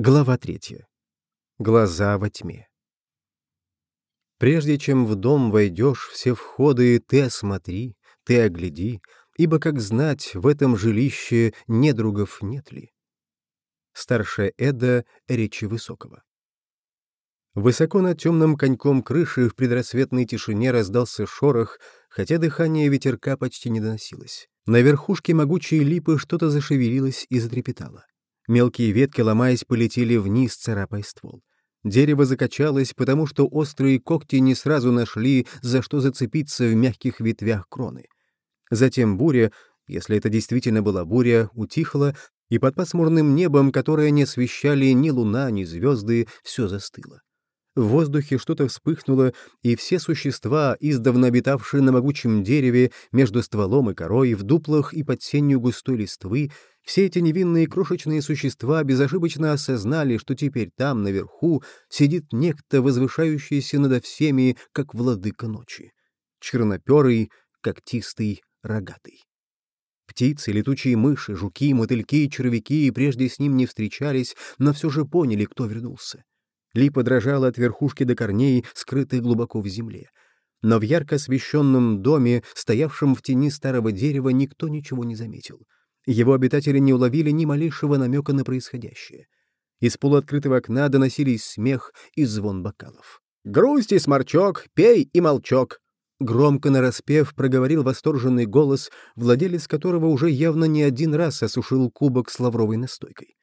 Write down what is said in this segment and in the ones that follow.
Глава третья. Глаза во тьме. Прежде чем в дом войдешь, все входы ты осмотри, ты огляди, ибо, как знать, в этом жилище недругов нет ли. Старшая Эда речи Высокого. Высоко над темным коньком крыши в предрассветной тишине раздался шорох, хотя дыхание ветерка почти не доносилось. На верхушке могучей липы что-то зашевелилось и затрепетало. Мелкие ветки, ломаясь, полетели вниз, царапая ствол. Дерево закачалось, потому что острые когти не сразу нашли, за что зацепиться в мягких ветвях кроны. Затем буря, если это действительно была буря, утихла, и под пасмурным небом, которое не освещали ни луна, ни звезды, все застыло. В воздухе что-то вспыхнуло, и все существа, издавна обитавшие на могучем дереве, между стволом и корой, в дуплах и под сенью густой листвы, все эти невинные крошечные существа безошибочно осознали, что теперь там, наверху, сидит некто, возвышающийся над всеми, как владыка ночи. Черноперый, когтистый, рогатый. Птицы, летучие мыши, жуки, мотыльки червяки прежде с ним не встречались, но все же поняли, кто вернулся. Липа дрожала от верхушки до корней, скрытых глубоко в земле. Но в ярко освещенном доме, стоявшем в тени старого дерева, никто ничего не заметил. Его обитатели не уловили ни малейшего намека на происходящее. Из полуоткрытого окна доносились смех и звон бокалов. «Грусти, сморчок, пей и молчок!» Громко нараспев проговорил восторженный голос, владелец которого уже явно не один раз осушил кубок с лавровой настойкой.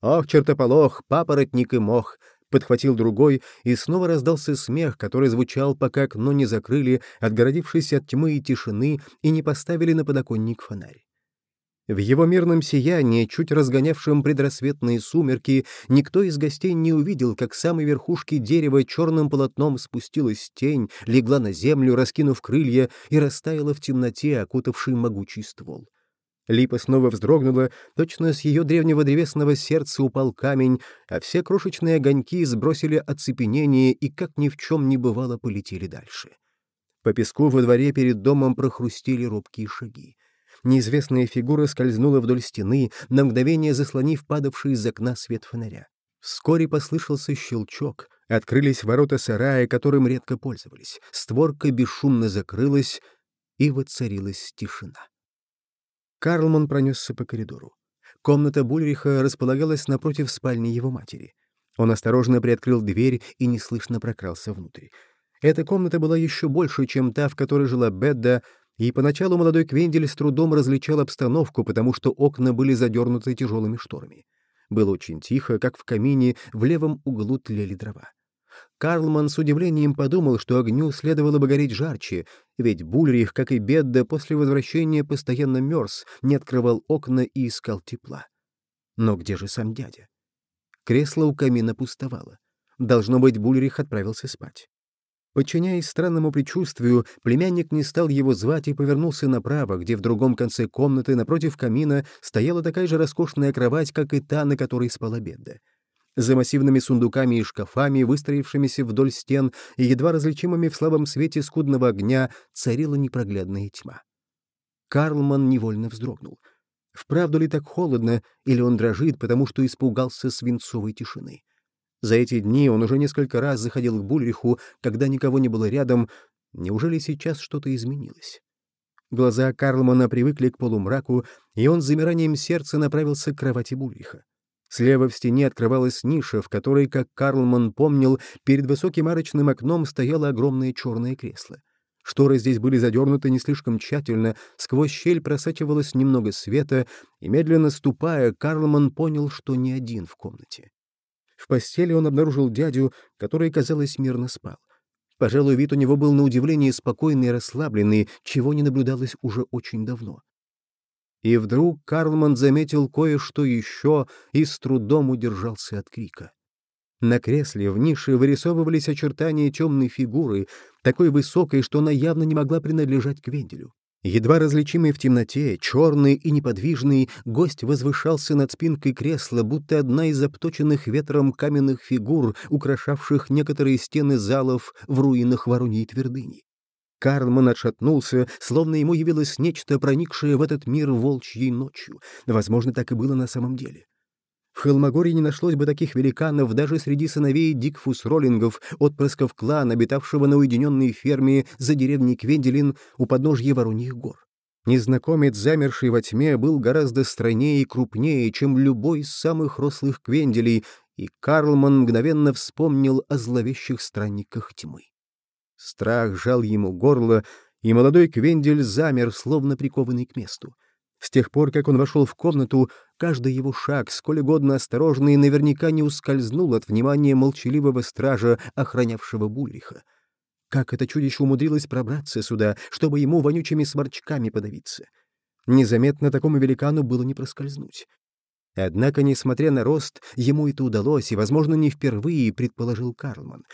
«Ох, чертополох, папоротник и мох! подхватил другой, и снова раздался смех, который звучал, пока окно не закрыли, отгородившись от тьмы и тишины, и не поставили на подоконник фонарь. В его мирном сиянии, чуть разгонявшем предрассветные сумерки, никто из гостей не увидел, как с самой верхушки дерева черным полотном спустилась тень, легла на землю, раскинув крылья, и растаяла в темноте, окутавшей могучий ствол. Липа снова вздрогнула, точно с ее древнего древесного сердца упал камень, а все крошечные огоньки сбросили оцепенение и, как ни в чем не бывало, полетели дальше. По песку во дворе перед домом прохрустили робкие шаги. Неизвестная фигура скользнула вдоль стены, на мгновение заслонив падавший из окна свет фонаря. Вскоре послышался щелчок, открылись ворота сарая, которым редко пользовались, створка бесшумно закрылась, и воцарилась тишина. Карлман пронесся по коридору. Комната Бульриха располагалась напротив спальни его матери. Он осторожно приоткрыл дверь и неслышно прокрался внутрь. Эта комната была еще больше, чем та, в которой жила Бедда, и поначалу молодой Квендель с трудом различал обстановку, потому что окна были задернуты тяжелыми шторами. Было очень тихо, как в камине, в левом углу тлели дрова. Карлман с удивлением подумал, что огню следовало бы гореть жарче, ведь Бульрих, как и Бедда, после возвращения постоянно мерз, не открывал окна и искал тепла. Но где же сам дядя? Кресло у камина пустовало. Должно быть, Бульрих отправился спать. Подчиняясь странному предчувствию, племянник не стал его звать и повернулся направо, где в другом конце комнаты напротив камина стояла такая же роскошная кровать, как и та, на которой спала Бедда. За массивными сундуками и шкафами, выстроившимися вдоль стен и едва различимыми в слабом свете скудного огня, царила непроглядная тьма. Карлман невольно вздрогнул. Вправду ли так холодно, или он дрожит, потому что испугался свинцовой тишины? За эти дни он уже несколько раз заходил к Бульриху, когда никого не было рядом. Неужели сейчас что-то изменилось? Глаза Карлмана привыкли к полумраку, и он с замиранием сердца направился к кровати Бульриха. Слева в стене открывалась ниша, в которой, как Карлман помнил, перед высоким арочным окном стояло огромное черное кресло. Шторы здесь были задернуты не слишком тщательно, сквозь щель просачивалось немного света, и, медленно ступая, Карлман понял, что не один в комнате. В постели он обнаружил дядю, который, казалось, мирно спал. Пожалуй, вид у него был на удивление спокойный и расслабленный, чего не наблюдалось уже очень давно. И вдруг Карлман заметил кое-что еще и с трудом удержался от крика. На кресле в нише вырисовывались очертания темной фигуры, такой высокой, что она явно не могла принадлежать к Венделю. Едва различимый в темноте, черный и неподвижный, гость возвышался над спинкой кресла, будто одна из обточенных ветром каменных фигур, украшавших некоторые стены залов в руинах Вороньей твердыни. Карлман отшатнулся, словно ему явилось нечто, проникшее в этот мир волчьей ночью. Возможно, так и было на самом деле. В Холмогории не нашлось бы таких великанов даже среди сыновей Дикфус-роллингов, отпрысков клана, обитавшего на уединенной ферме за деревней Квенделин у подножья Вороньих гор. Незнакомец, замерший во тьме, был гораздо стройнее и крупнее, чем любой из самых рослых квенделей, и Карлман мгновенно вспомнил о зловещих странниках тьмы. Страх жал ему горло, и молодой Квендель замер, словно прикованный к месту. С тех пор, как он вошел в комнату, каждый его шаг, сколь угодно осторожный, наверняка не ускользнул от внимания молчаливого стража, охранявшего Буллиха. Как это чудище умудрилось пробраться сюда, чтобы ему вонючими сморчками подавиться? Незаметно такому великану было не проскользнуть. Однако, несмотря на рост, ему это удалось, и, возможно, не впервые, предположил Карлман —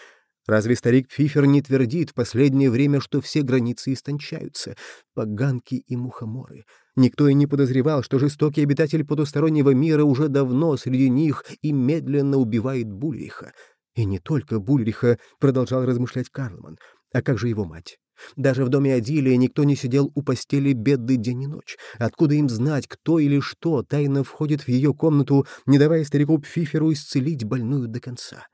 Разве старик Фифер не твердит в последнее время, что все границы истончаются? Поганки и мухоморы. Никто и не подозревал, что жестокий обитатель потустороннего мира уже давно среди них и медленно убивает Бульриха. И не только Бульриха, продолжал размышлять Карлман. А как же его мать? Даже в доме Адилия никто не сидел у постели беды день и ночь. Откуда им знать, кто или что тайно входит в ее комнату, не давая старику Пфиферу исцелить больную до конца?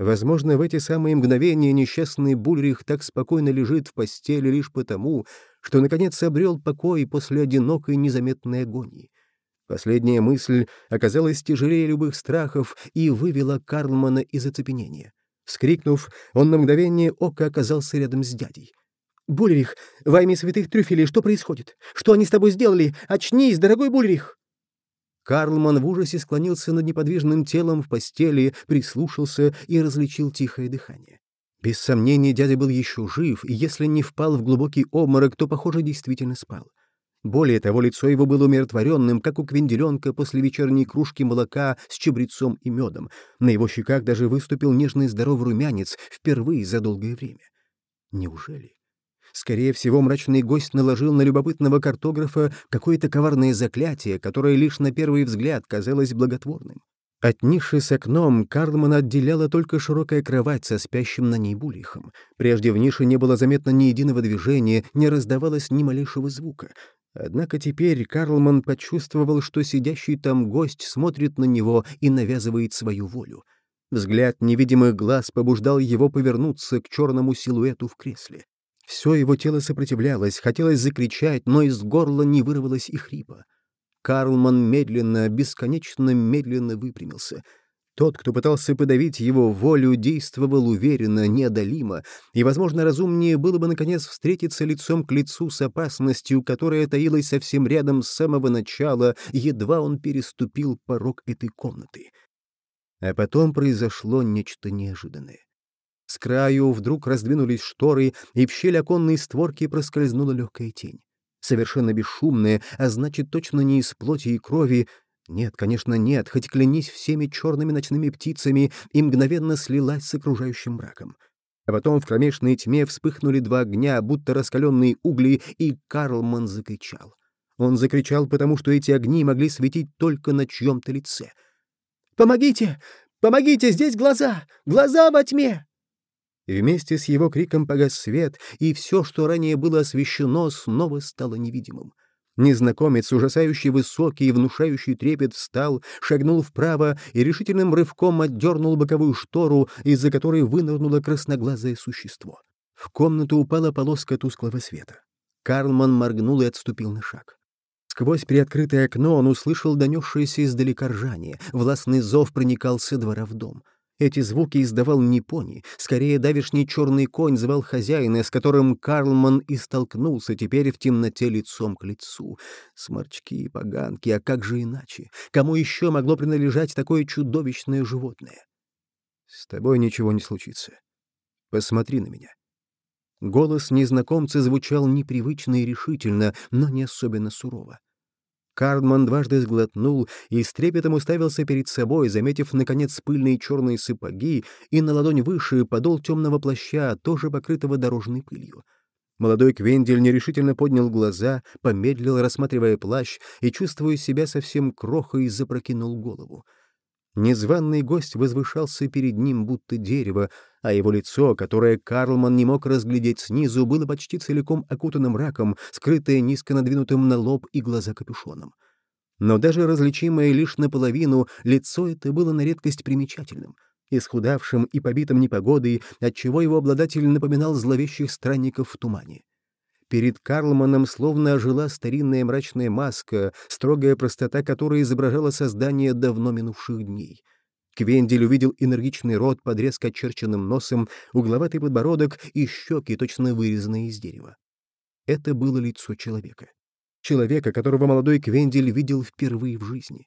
Возможно, в эти самые мгновения несчастный Бульрих так спокойно лежит в постели лишь потому, что наконец обрел покой после одинокой незаметной агонии. Последняя мысль оказалась тяжелее любых страхов и вывела Карлмана из оцепенения. Вскрикнув, он на мгновение ока оказался рядом с дядей. «Бульрих, во имя святых трюфелей, что происходит? Что они с тобой сделали? Очнись, дорогой Бульрих!» Карлман в ужасе склонился над неподвижным телом в постели, прислушался и различил тихое дыхание. Без сомнения, дядя был еще жив, и если не впал в глубокий обморок, то, похоже, действительно спал. Более того, лицо его было умиротворенным, как у квинделенка после вечерней кружки молока с чабрецом и медом. На его щеках даже выступил нежный здоровый румянец впервые за долгое время. Неужели? Скорее всего, мрачный гость наложил на любопытного картографа какое-то коварное заклятие, которое лишь на первый взгляд казалось благотворным. От ниши с окном Карлмана отделяла только широкая кровать со спящим на ней булихом. Прежде в нише не было заметно ни единого движения, не раздавалось ни малейшего звука. Однако теперь Карлман почувствовал, что сидящий там гость смотрит на него и навязывает свою волю. Взгляд невидимых глаз побуждал его повернуться к черному силуэту в кресле. Все его тело сопротивлялось, хотелось закричать, но из горла не вырвалось и хрипа. Карлман медленно, бесконечно медленно выпрямился. Тот, кто пытался подавить его волю, действовал уверенно, неодолимо, и, возможно, разумнее было бы, наконец, встретиться лицом к лицу с опасностью, которая таилась совсем рядом с самого начала, едва он переступил порог этой комнаты. А потом произошло нечто неожиданное. С краю вдруг раздвинулись шторы, и в щель оконной створки проскользнула легкая тень. Совершенно бесшумная, а значит, точно не из плоти и крови. Нет, конечно, нет, хоть клянись всеми черными ночными птицами, и мгновенно слилась с окружающим мраком. А потом в кромешной тьме вспыхнули два огня, будто раскаленные угли, и Карлман закричал. Он закричал, потому что эти огни могли светить только на чьем-то лице. «Помогите! Помогите! Здесь глаза! Глаза во тьме!» Вместе с его криком погас свет, и все, что ранее было освещено, снова стало невидимым. Незнакомец, ужасающий высокий и внушающий трепет, встал, шагнул вправо и решительным рывком отдернул боковую штору, из-за которой вынырнуло красноглазое существо. В комнату упала полоска тусклого света. Карлман моргнул и отступил на шаг. Сквозь приоткрытое окно он услышал донесшееся издалека ржание. Властный зов проникал со двора в дом. Эти звуки издавал не пони, скорее давишний черный конь звал хозяина, с которым Карлман и столкнулся теперь в темноте лицом к лицу. Сморчки и поганки, а как же иначе? Кому еще могло принадлежать такое чудовищное животное? С тобой ничего не случится. Посмотри на меня. Голос незнакомца звучал непривычно и решительно, но не особенно сурово. Карлман дважды сглотнул и с трепетом уставился перед собой, заметив, наконец, пыльные черные сапоги и на ладонь выше подол темного плаща, тоже покрытого дорожной пылью. Молодой Квендель нерешительно поднял глаза, помедлил, рассматривая плащ, и, чувствуя себя совсем крохой, запрокинул голову. Незваный гость возвышался перед ним, будто дерево, а его лицо, которое Карлман не мог разглядеть снизу, было почти целиком окутанным раком, скрытое низко надвинутым на лоб и глаза капюшоном. Но даже различимое лишь наполовину, лицо это было на редкость примечательным, исхудавшим и побитым непогодой, отчего его обладатель напоминал зловещих странников в тумане. Перед Карлманом словно ожила старинная мрачная маска, строгая простота которой изображала создание давно минувших дней. Квендель увидел энергичный рот под резко очерченным носом, угловатый подбородок и щеки, точно вырезанные из дерева. Это было лицо человека. Человека, которого молодой Квендель видел впервые в жизни.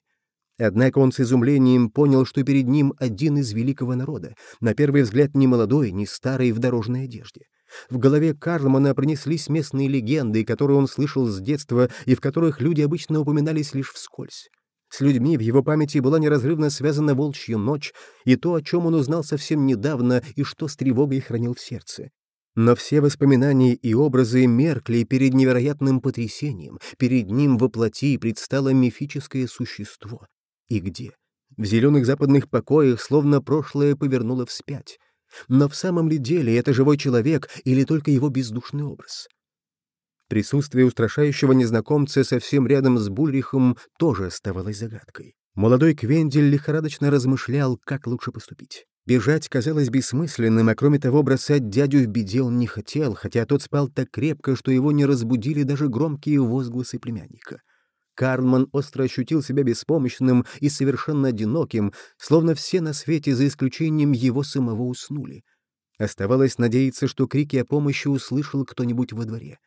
Однако он с изумлением понял, что перед ним один из великого народа, на первый взгляд не молодой, не старый в дорожной одежде. В голове Карлмана пронеслись местные легенды, которые он слышал с детства и в которых люди обычно упоминались лишь вскользь. С людьми в его памяти была неразрывно связана волчья ночь и то, о чем он узнал совсем недавно и что с тревогой хранил в сердце. Но все воспоминания и образы меркли перед невероятным потрясением, перед ним во плоти предстало мифическое существо. И где? В зеленых западных покоях словно прошлое повернуло вспять. Но в самом ли деле это живой человек или только его бездушный образ? Присутствие устрашающего незнакомца совсем рядом с Бульрихом тоже оставалось загадкой. Молодой Квендель лихорадочно размышлял, как лучше поступить. Бежать казалось бессмысленным, а кроме того, бросать дядю в беде он не хотел, хотя тот спал так крепко, что его не разбудили даже громкие возгласы племянника. Карлман остро ощутил себя беспомощным и совершенно одиноким, словно все на свете, за исключением его самого, уснули. Оставалось надеяться, что крики о помощи услышал кто-нибудь во дворе.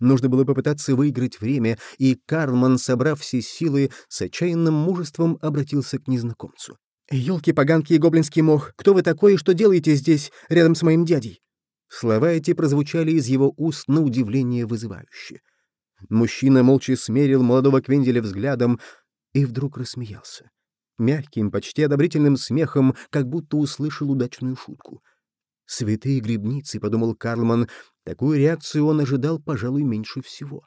Нужно было попытаться выиграть время, и Карлман, собрав все силы, с отчаянным мужеством обратился к незнакомцу. «Елки-поганки и гоблинский мох, кто вы такой и что делаете здесь, рядом с моим дядей?» Слова эти прозвучали из его уст на удивление вызывающе. Мужчина молча смерил молодого Квенделя взглядом и вдруг рассмеялся. Мягким, почти одобрительным смехом, как будто услышал удачную шутку. «Святые грибницы», — подумал Карлман, — такую реакцию он ожидал, пожалуй, меньше всего.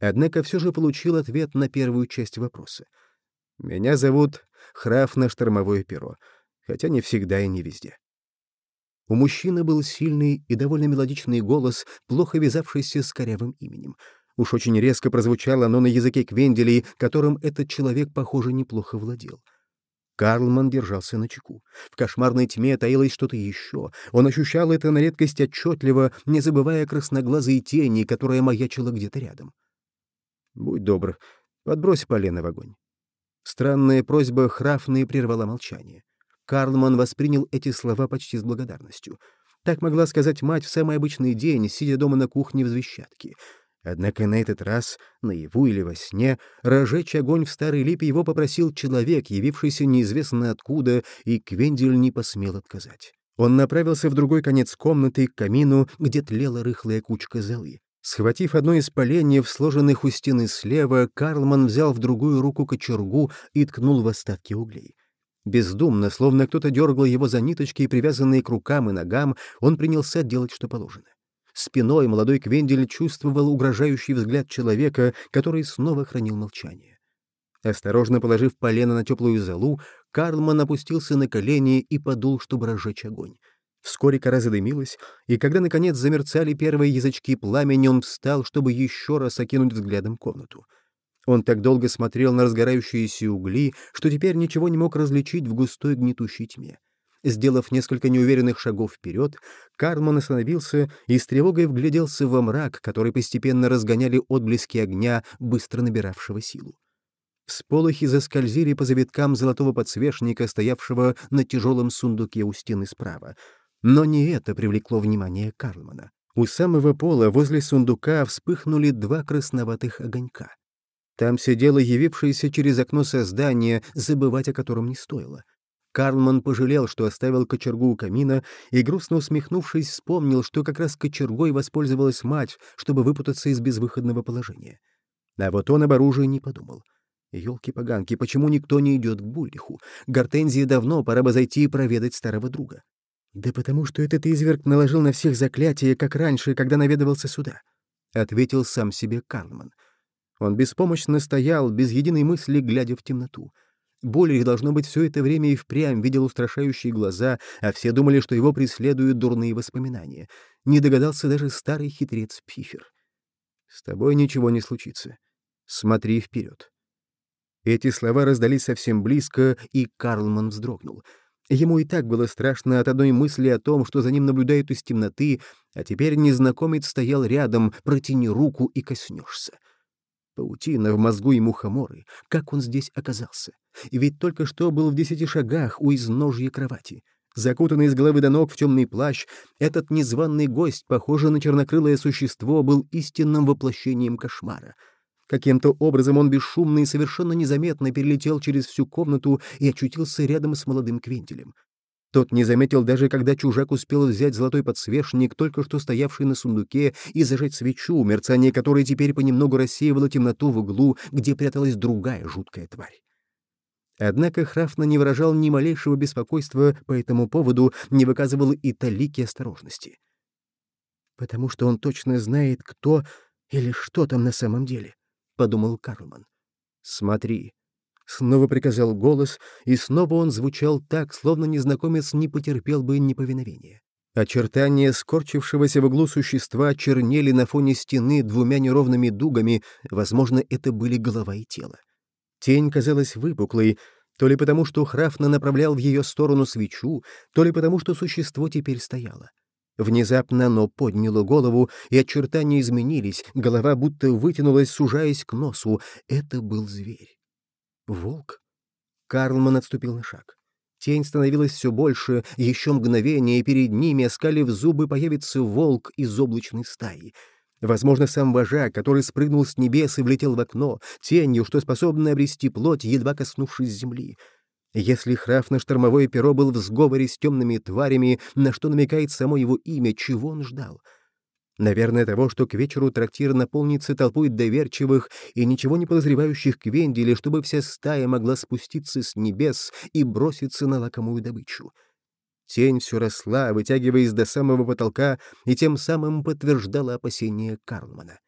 Однако все же получил ответ на первую часть вопроса. «Меня зовут Храф на штормовое перо, хотя не всегда и не везде». У мужчины был сильный и довольно мелодичный голос, плохо вязавшийся с корявым именем — Уж очень резко прозвучало оно на языке Квенделей, которым этот человек, похоже, неплохо владел. Карлман держался на чеку. В кошмарной тьме таилось что-то еще. Он ощущал это на редкость отчетливо, не забывая красноглазые тени, которая маячила где-то рядом. «Будь добр, подбрось полено в огонь». Странная просьба Храфны прервала молчание. Карлман воспринял эти слова почти с благодарностью. Так могла сказать мать в самый обычный день, сидя дома на кухне в Звещатке — Однако на этот раз, наяву или во сне, разжечь огонь в старой липе его попросил человек, явившийся неизвестно откуда, и Квендель не посмел отказать. Он направился в другой конец комнаты, к камину, где тлела рыхлая кучка золы. Схватив одно из поленьев, сложенных у стены слева, Карлман взял в другую руку кочергу и ткнул в остатки углей. Бездумно, словно кто-то дергал его за ниточки, привязанные к рукам и ногам, он принялся делать, что положено. Спиной молодой Квендель чувствовал угрожающий взгляд человека, который снова хранил молчание. Осторожно положив полено на теплую золу, Карлман опустился на колени и подул, чтобы разжечь огонь. Вскоре кора задымилась, и когда, наконец, замерцали первые язычки пламени, он встал, чтобы еще раз окинуть взглядом комнату. Он так долго смотрел на разгорающиеся угли, что теперь ничего не мог различить в густой гнетущей тьме. Сделав несколько неуверенных шагов вперед, Карман остановился и с тревогой вгляделся во мрак, который постепенно разгоняли отблески огня, быстро набиравшего силу. Всполохи заскользили по завиткам золотого подсвечника, стоявшего на тяжелом сундуке у стены справа. Но не это привлекло внимание Карлмана. У самого пола возле сундука вспыхнули два красноватых огонька. Там сидело явившееся через окно создание, забывать о котором не стоило. Карлман пожалел, что оставил кочергу у камина, и, грустно усмехнувшись, вспомнил, что как раз кочергой воспользовалась мать, чтобы выпутаться из безвыходного положения. А вот он об оружии не подумал. Ёлки-поганки, почему никто не идет к Буллиху? Гортензии давно, пора бы зайти и проведать старого друга. «Да потому что этот изверг наложил на всех заклятие, как раньше, когда наведывался сюда», — ответил сам себе Карлман. Он беспомощно стоял, без единой мысли, глядя в темноту. Более должно быть, все это время и впрямь видел устрашающие глаза, а все думали, что его преследуют дурные воспоминания. Не догадался даже старый хитрец Пифер. «С тобой ничего не случится. Смотри вперед». Эти слова раздались совсем близко, и Карлман вздрогнул. Ему и так было страшно от одной мысли о том, что за ним наблюдают из темноты, а теперь незнакомец стоял рядом, протяни руку и коснешься. Паутина в мозгу и мухоморы. Как он здесь оказался? Ведь только что был в десяти шагах у изножья кровати. Закутанный с головы до ног в темный плащ, этот незваный гость, похоже на чернокрылое существо, был истинным воплощением кошмара. Каким-то образом он бесшумно и совершенно незаметно перелетел через всю комнату и очутился рядом с молодым Квентелем. Тот не заметил даже, когда чужак успел взять золотой подсвечник, только что стоявший на сундуке, и зажать свечу, мерцание которой теперь понемногу рассеивало темноту в углу, где пряталась другая жуткая тварь. Однако Храфна не выражал ни малейшего беспокойства по этому поводу, не выказывал и талики осторожности. «Потому что он точно знает, кто или что там на самом деле», — подумал Карлман. «Смотри», Снова приказал голос, и снова он звучал так, словно незнакомец не потерпел бы неповиновения. Очертания скорчившегося в углу существа чернели на фоне стены двумя неровными дугами, возможно, это были голова и тело. Тень казалась выпуклой, то ли потому, что Храфна направлял в ее сторону свечу, то ли потому, что существо теперь стояло. Внезапно оно подняло голову, и очертания изменились, голова будто вытянулась, сужаясь к носу. Это был зверь. Волк? Карлман отступил на шаг. Тень становилась все больше, еще мгновение, и перед ними, оскалив зубы, появится волк из облачной стаи. Возможно, сам вожак, который спрыгнул с небес и влетел в окно, тенью, что способна обрести плоть, едва коснувшись земли. Если Храф на штормовое перо был в сговоре с темными тварями, на что намекает само его имя, чего он ждал — Наверное, того, что к вечеру трактир наполнится толпой доверчивых и ничего не подозревающих квенделей, чтобы вся стая могла спуститься с небес и броситься на лакомую добычу. Тень все росла, вытягиваясь до самого потолка, и тем самым подтверждала опасения Карлмана.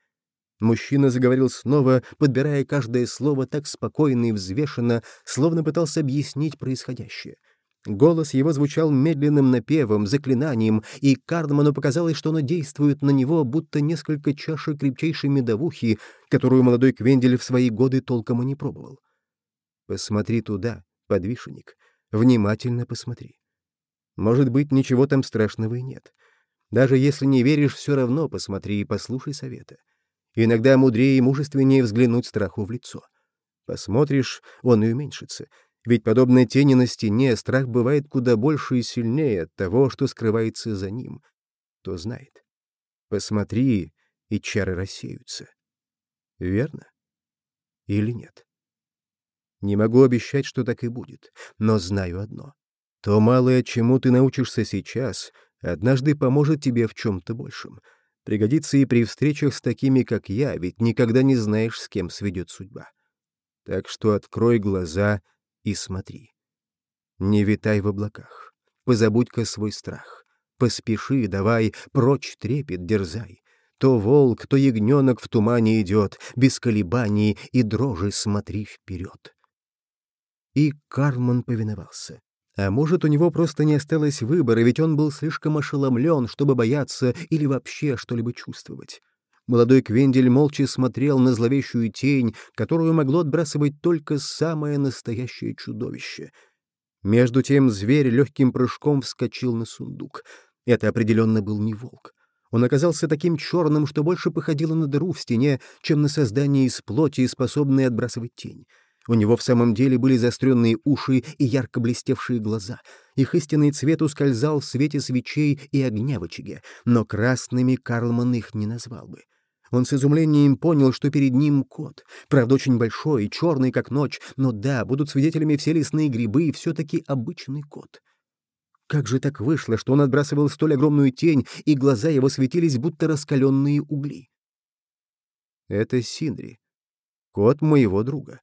Мужчина заговорил снова, подбирая каждое слово так спокойно и взвешенно, словно пытался объяснить происходящее — Голос его звучал медленным напевом, заклинанием, и Кардману показалось, что оно действует на него, будто несколько чашек крепчайшей медовухи, которую молодой Квендель в свои годы толком и не пробовал. «Посмотри туда, подвишенник, внимательно посмотри. Может быть, ничего там страшного и нет. Даже если не веришь, все равно посмотри и послушай совета. Иногда мудрее и мужественнее взглянуть страху в лицо. Посмотришь, он и уменьшится, ведь подобной тени на стене страх бывает куда больше и сильнее от того, что скрывается за ним. Кто знает. Посмотри, и чары рассеются. Верно? Или нет? Не могу обещать, что так и будет, но знаю одно. То малое, чему ты научишься сейчас, однажды поможет тебе в чем-то большем. Пригодится и при встречах с такими, как я, ведь никогда не знаешь, с кем сведет судьба. Так что открой глаза — и смотри. Не витай в облаках, позабудь-ка свой страх. Поспеши, давай, прочь трепет дерзай. То волк, то ягненок в тумане идет, без колебаний и дрожи смотри вперед. И Карман повиновался. А может, у него просто не осталось выбора, ведь он был слишком ошеломлен, чтобы бояться или вообще что-либо чувствовать. Молодой Квендель молча смотрел на зловещую тень, которую могло отбрасывать только самое настоящее чудовище. Между тем зверь легким прыжком вскочил на сундук. Это определенно был не волк. Он оказался таким черным, что больше походило на дыру в стене, чем на создание из плоти, способное отбрасывать тень. У него в самом деле были заостренные уши и ярко блестевшие глаза. Их истинный цвет ускользал в свете свечей и огня в очаге, но красными Карлман их не назвал бы. Он с изумлением понял, что перед ним кот. Правда, очень большой и черный, как ночь, но да, будут свидетелями все лесные грибы и все-таки обычный кот. Как же так вышло, что он отбрасывал столь огромную тень, и глаза его светились, будто раскаленные угли? Это Синри, кот моего друга.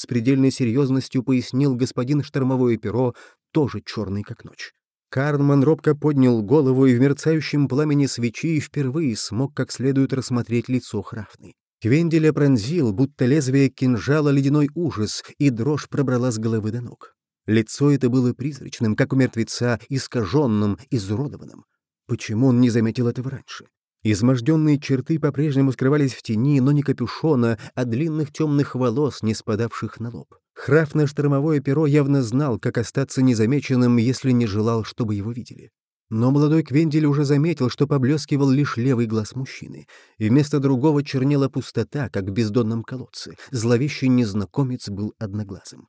С предельной серьезностью пояснил господин штормовое перо, тоже черный, как ночь. Карнман робко поднял голову и в мерцающем пламени свечи впервые смог как следует рассмотреть лицо Храфны. Квенделя пронзил, будто лезвие кинжала ледяной ужас, и дрожь пробрала с головы до ног. Лицо это было призрачным, как у мертвеца, искаженным, изуродованным. Почему он не заметил этого раньше? Изможденные черты по-прежнему скрывались в тени, но не капюшона, а длинных темных волос, не спадавших на лоб. Храф штормовое перо явно знал, как остаться незамеченным, если не желал, чтобы его видели. Но молодой Квендель уже заметил, что поблескивал лишь левый глаз мужчины, и вместо другого чернела пустота, как в бездонном колодце. Зловещий незнакомец был одноглазым.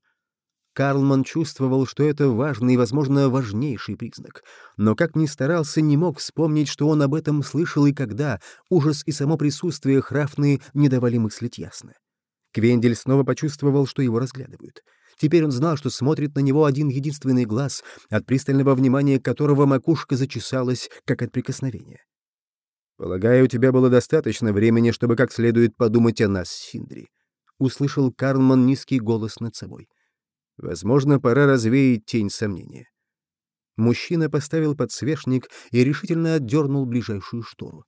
Карлман чувствовал, что это важный и, возможно, важнейший признак. Но как ни старался, не мог вспомнить, что он об этом слышал и когда. Ужас и само присутствие Храфны не давали мыслить ясно. Квендель снова почувствовал, что его разглядывают. Теперь он знал, что смотрит на него один единственный глаз, от пристального внимания которого макушка зачесалась, как от прикосновения. «Полагаю, у тебя было достаточно времени, чтобы как следует подумать о нас, Синдри», — услышал Карлман низкий голос над собой. «Возможно, пора развеять тень сомнения». Мужчина поставил подсвечник и решительно отдернул ближайшую штору.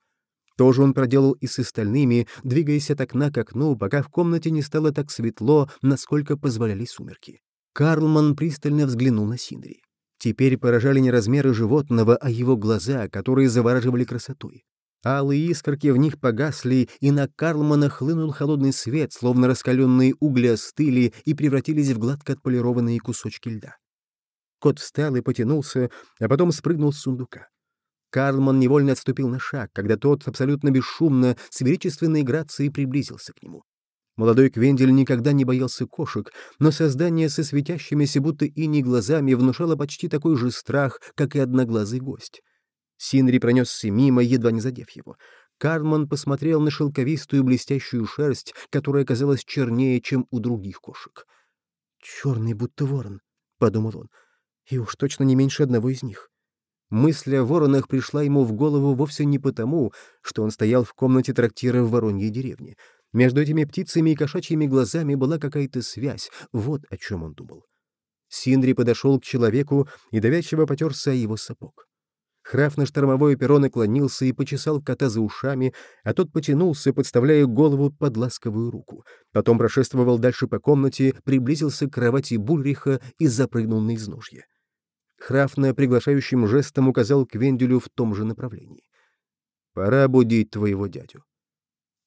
То же он проделал и с остальными, двигаясь от окна к окну, пока в комнате не стало так светло, насколько позволяли сумерки. Карлман пристально взглянул на Синдри. Теперь поражали не размеры животного, а его глаза, которые завораживали красотой. Алые искорки в них погасли, и на Карлмана хлынул холодный свет, словно раскаленные угли остыли и превратились в гладко отполированные кусочки льда. Кот встал и потянулся, а потом спрыгнул с сундука. Карлман невольно отступил на шаг, когда тот абсолютно бесшумно, с величественной грацией приблизился к нему. Молодой Квендель никогда не боялся кошек, но создание со светящимися будто иней глазами внушало почти такой же страх, как и одноглазый гость. Синри пронесся мимо, едва не задев его. Карлман посмотрел на шелковистую блестящую шерсть, которая казалась чернее, чем у других кошек. «Черный, будто ворон», — подумал он, — «и уж точно не меньше одного из них». Мысль о воронах пришла ему в голову вовсе не потому, что он стоял в комнате трактира в Вороньей деревне. Между этими птицами и кошачьими глазами была какая-то связь. Вот о чем он думал. Синдри подошел к человеку и доверчиво потерся его сапог. Храф на штормовое перо наклонился и почесал кота за ушами, а тот потянулся, подставляя голову под ласковую руку. Потом прошествовал дальше по комнате, приблизился к кровати Бульриха и запрыгнул на изножье. Храфна приглашающим жестом указал Квенделю в том же направлении. «Пора будить твоего дядю».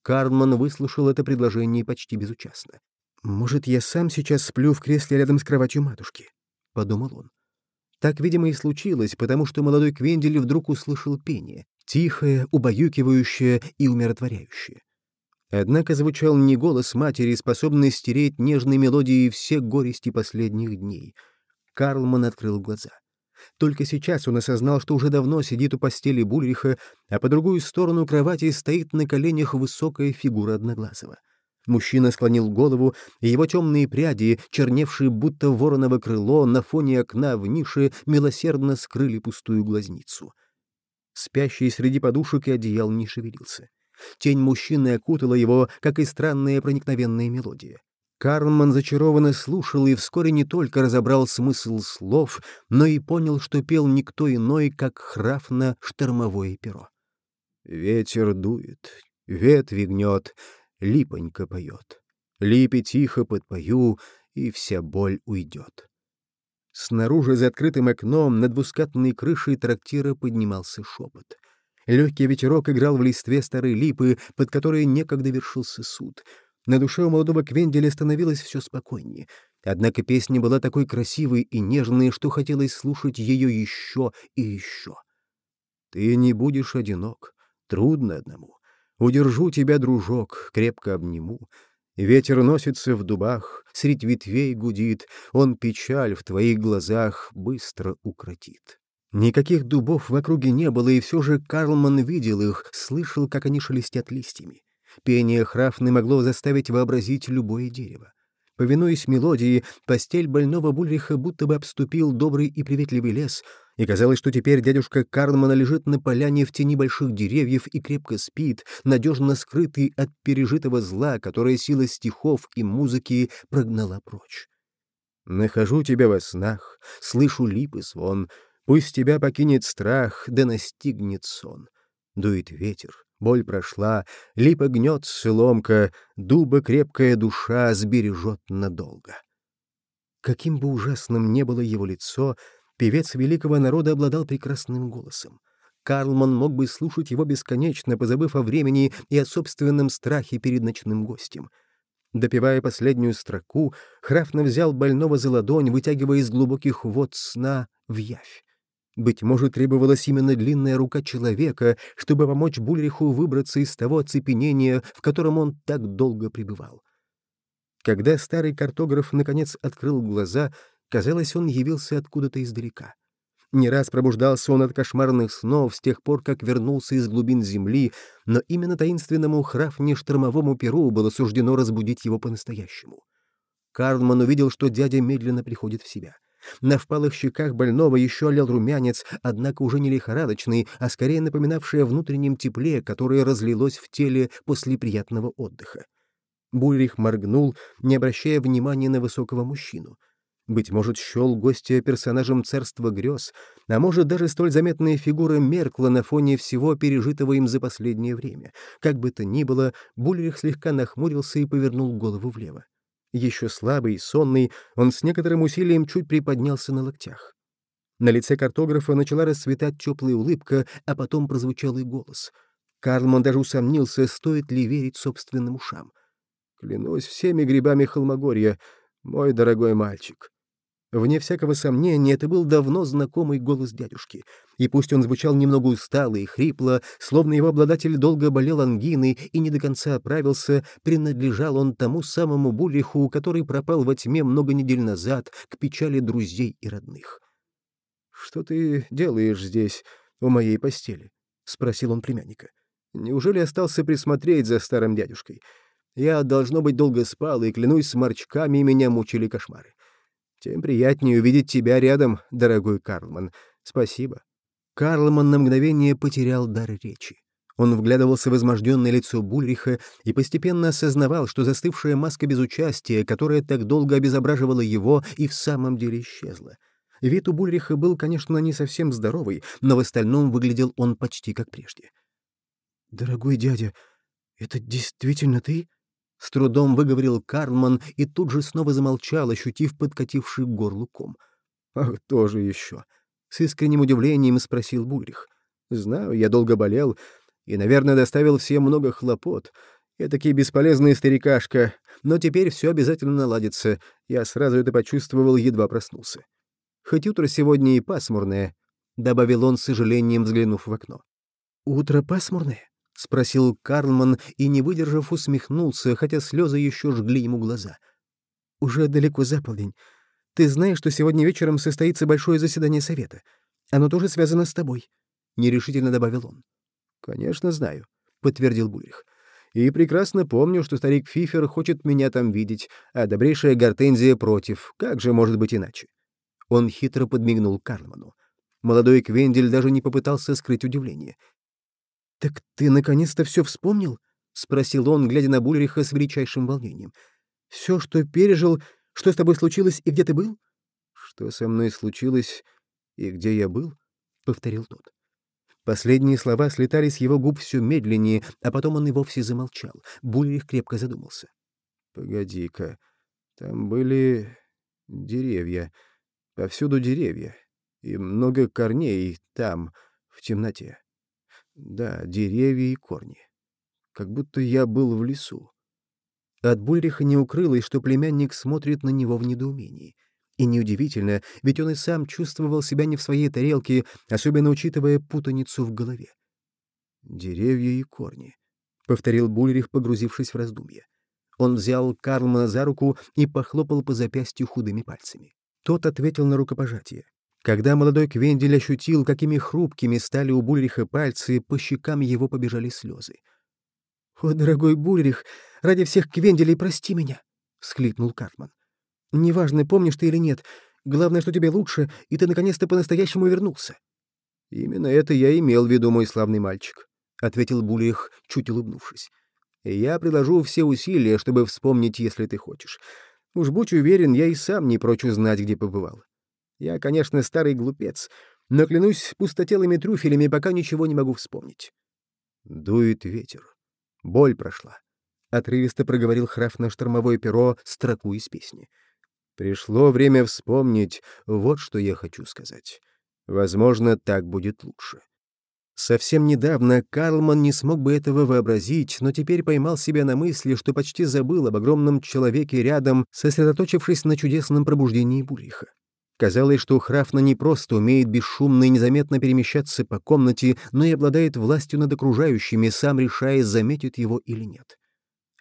Карман выслушал это предложение почти безучастно. «Может, я сам сейчас сплю в кресле рядом с кроватью матушки?» — подумал он. Так, видимо, и случилось, потому что молодой Квендель вдруг услышал пение, тихое, убаюкивающее и умиротворяющее. Однако звучал не голос матери, способный стереть нежной мелодией все горести последних дней. Карлман открыл глаза. Только сейчас он осознал, что уже давно сидит у постели Бульриха, а по другую сторону кровати стоит на коленях высокая фигура Одноглазого. Мужчина склонил голову, и его темные пряди, черневшие будто вороново крыло, на фоне окна в нише милосердно скрыли пустую глазницу. Спящий среди подушек и одеял не шевелился. Тень мужчины окутала его, как и странная проникновенная мелодия. Карлман зачарованно слушал и вскоре не только разобрал смысл слов, но и понял, что пел никто иной, как Храфна штормовое перо. «Ветер дует, ветви гнет, липонька поет. Липи тихо подпою, и вся боль уйдет». Снаружи, за открытым окном, над двускатной крышей трактира поднимался шепот. Легкий ветерок играл в листве старой липы, под которой некогда вершился суд — на душе у молодого Квенделя становилось все спокойнее. Однако песня была такой красивой и нежной, что хотелось слушать ее еще и еще. «Ты не будешь одинок, трудно одному. Удержу тебя, дружок, крепко обниму. Ветер носится в дубах, средь ветвей гудит, он печаль в твоих глазах быстро укротит». Никаких дубов в округе не было, и все же Карлман видел их, слышал, как они шелестят листьями. Пение Храфны могло заставить вообразить любое дерево. Повинуясь мелодии, постель больного Бульриха будто бы обступил добрый и приветливый лес, и казалось, что теперь дядюшка Карлмана лежит на поляне в тени больших деревьев и крепко спит, надежно скрытый от пережитого зла, которое сила стихов и музыки прогнала прочь. «Нахожу тебя во снах, слышу липы звон, пусть тебя покинет страх, да настигнет сон. Дует ветер, Боль прошла, липа гнется ломка, дуба крепкая душа сбережет надолго. Каким бы ужасным не было его лицо, певец великого народа обладал прекрасным голосом. Карлман мог бы слушать его бесконечно, позабыв о времени и о собственном страхе перед ночным гостем. Допивая последнюю строку, Храфна взял больного за ладонь, вытягивая из глубоких вод сна в явь. Быть может, требовалась именно длинная рука человека, чтобы помочь Бульриху выбраться из того оцепенения, в котором он так долго пребывал. Когда старый картограф наконец открыл глаза, казалось, он явился откуда-то издалека. Не раз пробуждался он от кошмарных снов с тех пор, как вернулся из глубин земли, но именно таинственному храфне штормовому перу было суждено разбудить его по-настоящему. Карлман увидел, что дядя медленно приходит в себя. На впалых щеках больного еще олел румянец, однако уже не лихорадочный, а скорее напоминавший о внутреннем тепле, которое разлилось в теле после приятного отдыха. Бульрих моргнул, не обращая внимания на высокого мужчину. Быть может, счел гостя персонажем царства грез, а может, даже столь заметная фигура меркла на фоне всего пережитого им за последнее время. Как бы то ни было, Бульрих слегка нахмурился и повернул голову влево. Еще слабый и сонный, он с некоторым усилием чуть приподнялся на локтях. На лице картографа начала расцветать теплая улыбка, а потом прозвучал и голос. Карлман даже усомнился, стоит ли верить собственным ушам. «Клянусь всеми грибами Холмогорья, мой дорогой мальчик». Вне всякого сомнения, это был давно знакомый голос дядюшки. И пусть он звучал немного устало и хрипло, словно его обладатель долго болел ангиной и не до конца оправился, принадлежал он тому самому Булиху, который пропал во тьме много недель назад к печали друзей и родных. «Что ты делаешь здесь, у моей постели?» — спросил он племянника. «Неужели остался присмотреть за старым дядюшкой? Я, должно быть, долго спал, и, клянусь, сморчками меня мучили кошмары. Тем приятнее увидеть тебя рядом, дорогой Карлман. Спасибо». Карлман на мгновение потерял дар речи. Он вглядывался в изможденное лицо Бульриха и постепенно осознавал, что застывшая маска безучастия, которая так долго обезображивала его, и в самом деле исчезла. Вид у Бульриха был, конечно, не совсем здоровый, но в остальном выглядел он почти как прежде. «Дорогой дядя, это действительно ты?» С трудом выговорил Карлман и тут же снова замолчал, ощутив подкативший к горлу ком. «Ах, тоже еще!» — с искренним удивлением спросил Бульрих. «Знаю, я долго болел и, наверное, доставил всем много хлопот. Я таки бесполезный старикашка, но теперь все обязательно наладится. Я сразу это почувствовал, едва проснулся. Хоть утро сегодня и пасмурное», — добавил он с сожалением, взглянув в окно. «Утро пасмурное?» — спросил Карлман и, не выдержав, усмехнулся, хотя слезы еще жгли ему глаза. «Уже далеко за полдень. Ты знаешь, что сегодня вечером состоится большое заседание совета. Оно тоже связано с тобой», — нерешительно добавил он. «Конечно, знаю», — подтвердил Бульрих. «И прекрасно помню, что старик Фифер хочет меня там видеть, а добрейшая Гортензия против. Как же может быть иначе?» Он хитро подмигнул Карлману. Молодой Квендель даже не попытался скрыть удивление. «Так ты наконец-то все вспомнил?» — спросил он, глядя на Бульриха с величайшим волнением. «Все, что пережил, что с тобой случилось и где ты был?» «Что со мной случилось и где я был?» — повторил тот. Последние слова слетали с его губ все медленнее, а потом он и вовсе замолчал. Бульрих крепко задумался. «Погоди-ка, там были деревья, повсюду деревья, и много корней там, в темноте. Да, деревья и корни. Как будто я был в лесу. От Бульриха не укрылось, что племянник смотрит на него в недоумении. И неудивительно, ведь он и сам чувствовал себя не в своей тарелке, особенно учитывая путаницу в голове. «Деревья и корни», — повторил Бульрих, погрузившись в раздумья. Он взял Карлмана за руку и похлопал по запястью худыми пальцами. Тот ответил на рукопожатие. Когда молодой Квендель ощутил, какими хрупкими стали у Бульриха пальцы, по щекам его побежали слезы. «О, дорогой Бульрих, ради всех Квенделей прости меня!» — всхлипнул Картман. «Неважно, помнишь ты или нет, главное, что тебе лучше, и ты наконец-то по-настоящему вернулся». «Именно это я имел в виду, мой славный мальчик», — ответил Бульрих, чуть улыбнувшись. «Я приложу все усилия, чтобы вспомнить, если ты хочешь. Уж будь уверен, я и сам не прочь узнать, где побывал. Я, конечно, старый глупец, но, клянусь, пустотелыми трюфелями пока ничего не могу вспомнить. Дует ветер. Боль прошла. Отрывисто проговорил Храф на штормовое перо строку из песни. Пришло время вспомнить, вот что я хочу сказать. Возможно, так будет лучше. Совсем недавно Карлман не смог бы этого вообразить, но теперь поймал себя на мысли, что почти забыл об огромном человеке рядом, сосредоточившись на чудесном пробуждении Бульриха. Казалось, что Храфна не просто умеет бесшумно и незаметно перемещаться по комнате, но и обладает властью над окружающими, сам решая, заметит его или нет.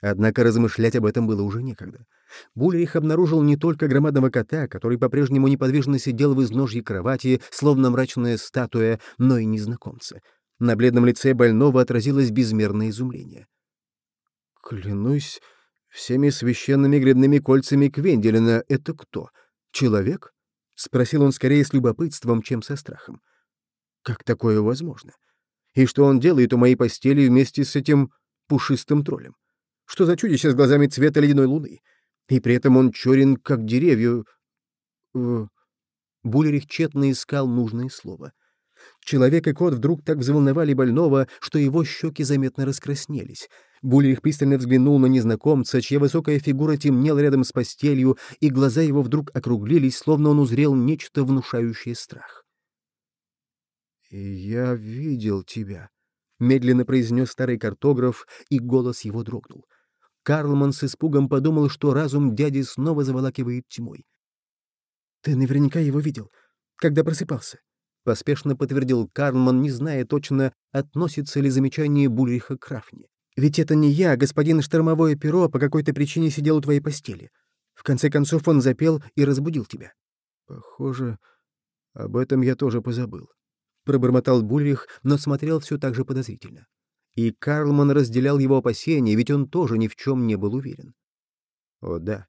Однако размышлять об этом было уже некогда. Бульрих обнаружил не только громадного кота, который по-прежнему неподвижно сидел в изножье кровати, словно мрачная статуя, но и незнакомца. На бледном лице больного отразилось безмерное изумление. «Клянусь всеми священными гребными кольцами Квенделина, это кто? Человек?» — спросил он скорее с любопытством, чем со страхом. «Как такое возможно? И что он делает у моей постели вместе с этим пушистым троллем? Что за чудище с глазами цвета ледяной луны? И при этом он черен, как деревья...» э... Булерих тщетно искал нужное слово. Человек и кот вдруг так взволновали больного, что его щеки заметно раскраснелись. Булерих пристально взглянул на незнакомца, чья высокая фигура темнела рядом с постелью, и глаза его вдруг округлились, словно он узрел нечто внушающее страх. «Я видел тебя», — медленно произнес старый картограф, и голос его дрогнул. Карлман с испугом подумал, что разум дяди снова заволакивает тьмой. «Ты наверняка его видел, когда просыпался», — поспешно подтвердил Карлман, не зная точно, относится ли замечание Бульриха к Рафне. Ведь это не я, господин штормовое перо, по какой-то причине сидел у твоей постели. В конце концов он запел и разбудил тебя. Похоже, об этом я тоже позабыл. Пробормотал Бульрих, но смотрел все так же подозрительно. И Карлман разделял его опасения, ведь он тоже ни в чем не был уверен. О да.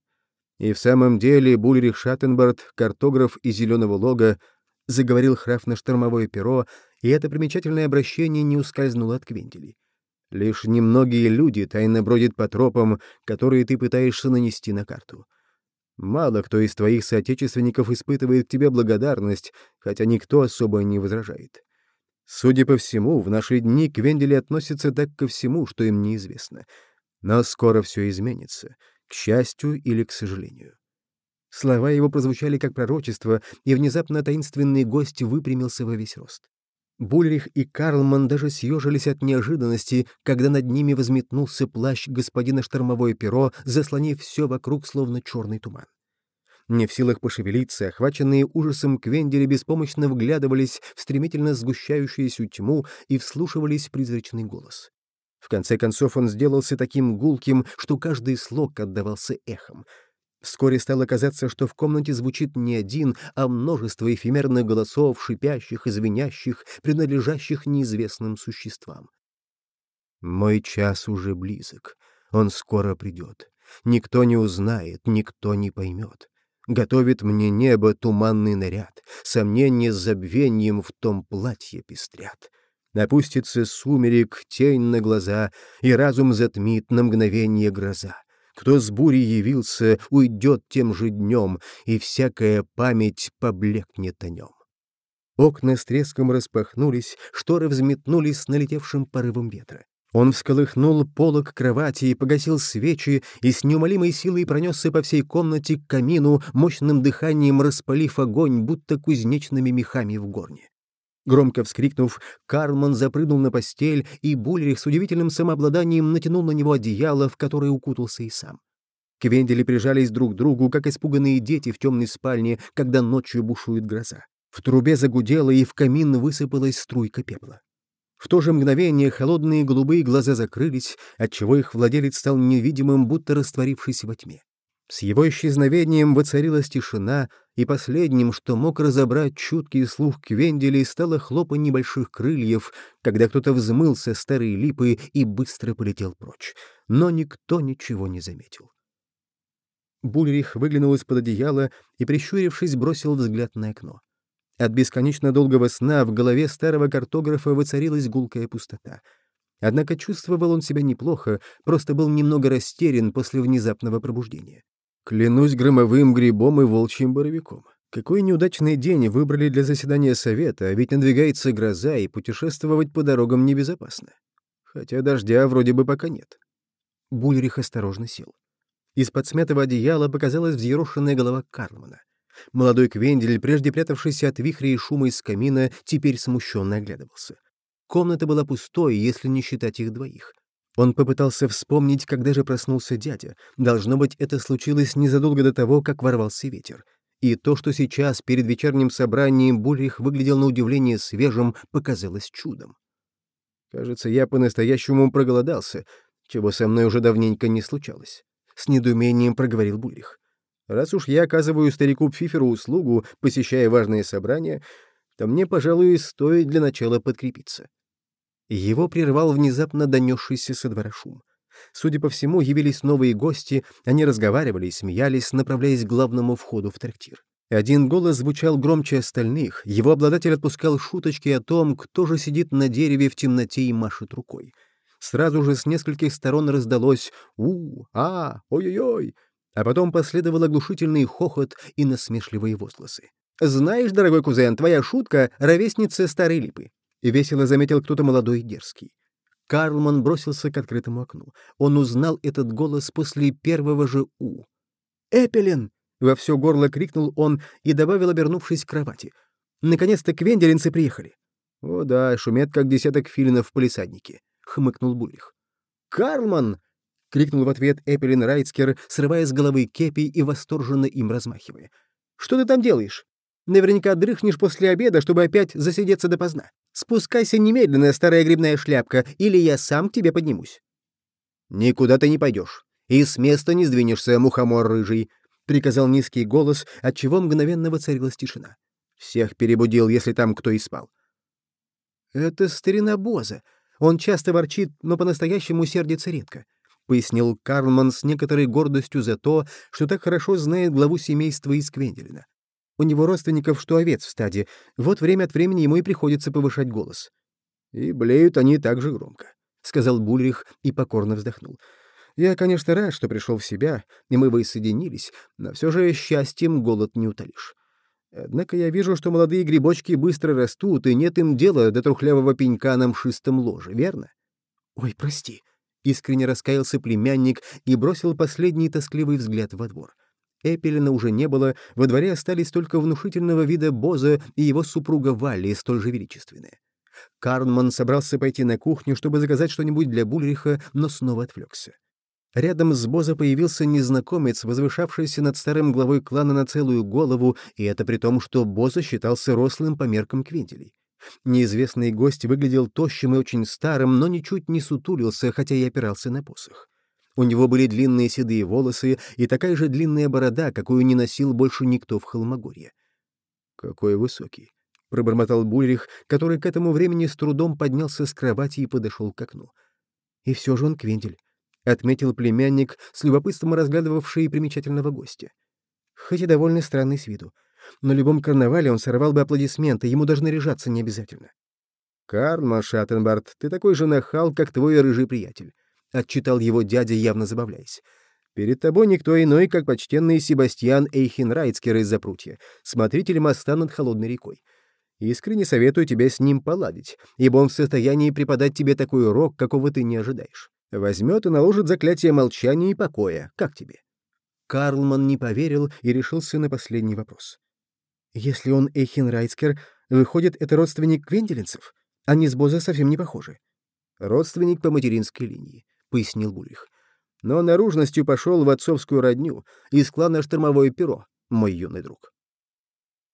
И в самом деле Бульрих Шаттенбард, картограф из Зеленого Лога, заговорил Храф на штормовое перо, и это примечательное обращение не ускользнуло от Квентелей. Лишь немногие люди тайно бродят по тропам, которые ты пытаешься нанести на карту. Мало кто из твоих соотечественников испытывает к тебе благодарность, хотя никто особо не возражает. Судя по всему, в наши дни Квендели относятся так ко всему, что им неизвестно. Но скоро все изменится, к счастью или к сожалению. Слова его прозвучали как пророчество, и внезапно таинственный гость выпрямился во весь рост. Бульрих и Карлман даже съежились от неожиданности, когда над ними возметнулся плащ господина штормовое перо, заслонив все вокруг, словно черный туман. Не в силах пошевелиться, охваченные ужасом Квендели беспомощно вглядывались в стремительно сгущающуюся тьму и вслушивались в призрачный голос. В конце концов он сделался таким гулким, что каждый слог отдавался эхом — Вскоре стало казаться, что в комнате звучит не один, а множество эфемерных голосов, шипящих и принадлежащих неизвестным существам. «Мой час уже близок. Он скоро придет. Никто не узнает, никто не поймет. Готовит мне небо туманный наряд, сомнения с забвением в том платье пестрят. Напустится сумерек, тень на глаза, и разум затмит на мгновение гроза. Кто с бурей явился, уйдет тем же днем, и всякая память поблекнет о нем. Окна с треском распахнулись, шторы взметнулись с налетевшим порывом ветра. Он всколыхнул полок кровати и погасил свечи, и с неумолимой силой пронесся по всей комнате к камину, мощным дыханием распалив огонь, будто кузнечными мехами в горне. Громко вскрикнув, Карлман запрыгнул на постель, и Бульрих с удивительным самообладанием натянул на него одеяло, в которое укутался и сам. Квендели прижались друг к другу, как испуганные дети в темной спальне, когда ночью бушует гроза. В трубе загудело, и в камин высыпалась струйка пепла. В то же мгновение холодные голубые глаза закрылись, отчего их владелец стал невидимым, будто растворившись во тьме. С его исчезновением воцарилась тишина, и последним, что мог разобрать чуткий слух Квендели, стало хлопанье небольших крыльев, когда кто-то взмылся старые липы и быстро полетел прочь. Но никто ничего не заметил. Бульрих выглянул из-под одеяла и, прищурившись, бросил взгляд на окно. От бесконечно долгого сна в голове старого картографа воцарилась гулкая пустота. Однако чувствовал он себя неплохо, просто был немного растерян после внезапного пробуждения. Клянусь громовым грибом и волчьим боровиком. Какой неудачный день выбрали для заседания совета, а ведь надвигается гроза, и путешествовать по дорогам небезопасно. Хотя дождя вроде бы пока нет. Бульрих осторожно сел. Из-под смятого одеяла показалась взъерошенная голова Карлмана. Молодой Квендель, прежде прятавшийся от вихря и шума из камина, теперь смущенно оглядывался. Комната была пустой, если не считать их двоих. Он попытался вспомнить, когда же проснулся дядя. Должно быть, это случилось незадолго до того, как ворвался ветер. И то, что сейчас, перед вечерним собранием, Буллих выглядел на удивление свежим, показалось чудом. Кажется, я по-настоящему проголодался, чего со мной уже давненько не случалось. С недоумением проговорил Буллих. Раз уж я оказываю старику Пфиферу услугу, посещая важные собрания, то мне, пожалуй, стоит для начала подкрепиться. Его прервал внезапно донесшийся со двора шум. Судя по всему, явились новые гости, они разговаривали и смеялись, направляясь к главному входу в трактир. Один голос звучал громче остальных, его обладатель отпускал шуточки о том, кто же сидит на дереве в темноте и машет рукой. Сразу же с нескольких сторон раздалось «У, а, ой-ой-ой», а потом последовал оглушительный хохот и насмешливые возгласы. «Знаешь, дорогой кузен, твоя шутка — ровесница старой липы», — и весело заметил кто-то молодой и дерзкий. Карлман бросился к открытому окну. Он узнал этот голос после первого же «У». «Эпелин!» — во все горло крикнул он и добавил, обернувшись к кровати. «Наконец-то квенделинцы приехали!» «О да, шумят, как десяток филинов в полисаднике», — хмыкнул Буллих. «Карлман!» — крикнул в ответ Эпелин Райцкер, срывая с головы кепи и восторженно им размахивая. «Что ты там делаешь? Наверняка дрыхнешь после обеда, чтобы опять засидеться допоздна. Спускайся немедленно, старая грибная шляпка, или я сам к тебе поднимусь». «Никуда ты не пойдешь, и с места не сдвинешься, мухомор рыжий», — приказал низкий голос, отчего мгновенно воцарилась тишина. Всех перебудил, если там кто и спал. «Это старина Боза. Он часто ворчит, но по-настоящему сердится редко», — пояснил Карлман с некоторой гордостью за то, что так хорошо знает главу семейства из Квенделина. У него родственников, что овец в стаде. Вот время от времени ему и приходится повышать голос. И блеют они так же громко, — сказал Бульрих и покорно вздохнул. Я, конечно, рад, что пришел в себя, и мы воссоединились, но все же счастьем голод не утолишь. Однако я вижу, что молодые грибочки быстро растут, и нет им дела до трухлявого пенька на мшистом ложе, верно? Ой, прости. Искренне раскаялся племянник и бросил последний тоскливый взгляд во двор. Эпелина уже не было, во дворе остались только внушительного вида Боза и его супруга Валли, столь же величественная. Карнман собрался пойти на кухню, чтобы заказать что-нибудь для Бульриха, но снова отвлекся. Рядом с Боза появился незнакомец, возвышавшийся над старым главой клана на целую голову, и это при том, что Боза считался рослым по меркам квинтелей. Неизвестный гость выглядел тощим и очень старым, но ничуть не сутулился, хотя и опирался на посох. У него были длинные седые волосы и такая же длинная борода, какую не носил больше никто в Холмогорье. «Какой высокий!» — пробормотал Бульрих, который к этому времени с трудом поднялся с кровати и подошел к окну. «И все же он Квентель», — отметил племянник, с любопытством разглядывавший примечательного гостя. Хоть и довольно странный с виду. На любом карнавале он сорвал бы аплодисменты, ему даже наряжаться не обязательно. «Карл Шаттенбард, ты такой же нахал, как твой рыжий приятель. — отчитал его дядя, явно забавляясь. «Перед тобой никто иной, как почтенный Себастьян Эйхенрайцкер из Запрутья, смотритель моста над холодной рекой. Искренне советую тебе с ним поладить, ибо он в состоянии преподать тебе такой урок, какого ты не ожидаешь. Возьмет и наложит заклятие молчания и покоя. Как тебе?» Карлман не поверил и решился на последний вопрос. «Если он Эйхенрайцкер, выходит, это родственник Квенделинцев? Они с Боза совсем не похожи». «Родственник по материнской линии. — пояснил Булих. «Но наружностью пошел в отцовскую родню, из клана «Штормовое перо», мой юный друг».